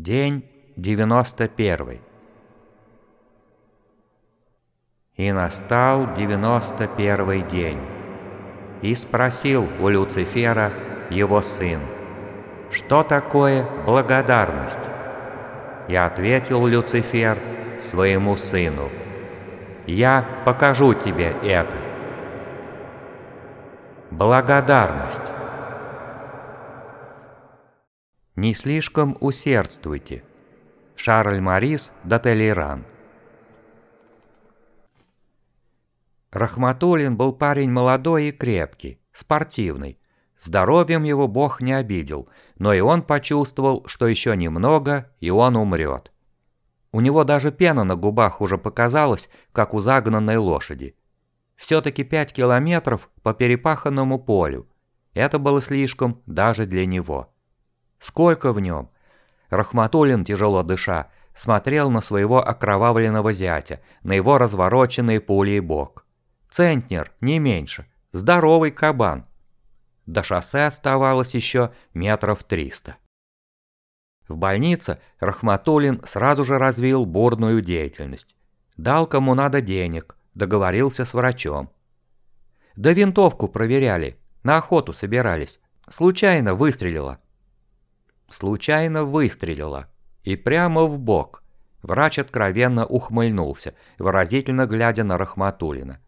День 91. И настал 91 день. И спросил у Люцифера его сын, что такое благодарность? И ответил Люцифер своему сыну, я покажу тебе это. Благодарность. Не слишком усердствуйте. Шарль Марис де Толеран. Рахматуллин был парень молодой и крепкий, спортивный. Здоровьем его Бог не обидел, но и он почувствовал, что еще немного, и он умрет. У него даже пена на губах уже показалась, как у загнанной лошади. Все-таки пять километров по перепаханному полю. Это было слишком даже для него. Сколько в нем? Рахматуллин, тяжело дыша, смотрел на своего окровавленного зятя, на его развороченный пулей бок. Центнер, не меньше. Здоровый кабан. До шоссе оставалось еще метров триста. В больнице Рахматуллин сразу же развил бурную деятельность. Дал кому надо денег, договорился с врачом. Да винтовку проверяли, на охоту собирались. Случайно выстрелила. Случайно выстрелила. И прямо в бок. Врач откровенно ухмыльнулся, выразительно глядя на Рахматуллина.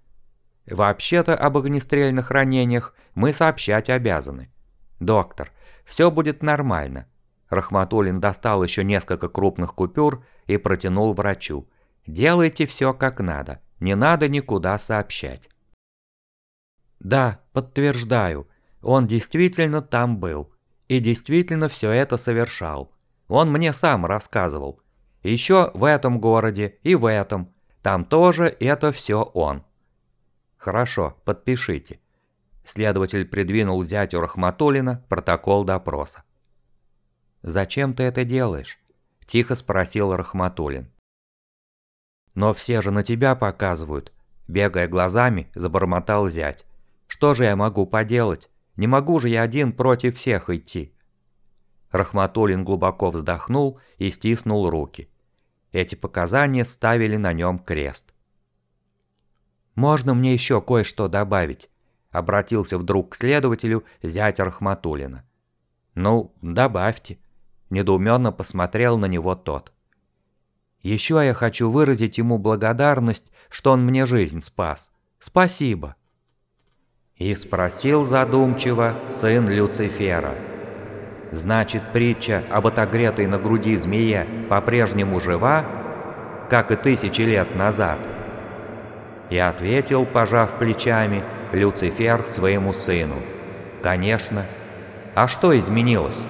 Вообще-то об огнестрельных ранениях мы сообщать обязаны. Доктор, все будет нормально. Рахматуллин достал еще несколько крупных купюр и протянул врачу. Делайте все как надо, не надо никуда сообщать. Да, подтверждаю, он действительно там был. И действительно все это совершал. Он мне сам рассказывал. Еще в этом городе и в этом. Там тоже это все он. Хорошо, подпишите. Следователь придвинул зятю Рахматуллина протокол допроса. «Зачем ты это делаешь?» – тихо спросил Рахматуллин. «Но все же на тебя показывают», – бегая глазами, забормотал зять. «Что же я могу поделать? Не могу же я один против всех идти». Рахматуллин глубоко вздохнул и стиснул руки. Эти показания ставили на нем крест. «Можно мне еще кое-что добавить?» – обратился вдруг к следователю зять Рахматуллина. «Ну, добавьте», – недоуменно посмотрел на него тот. «Еще я хочу выразить ему благодарность, что он мне жизнь спас. Спасибо». И спросил задумчиво сын Люцифера. «Значит, притча об отогретой на груди змее по-прежнему жива, как и тысячи лет назад?» И ответил, пожав плечами, Люцифер своему сыну. «Конечно. А что изменилось?»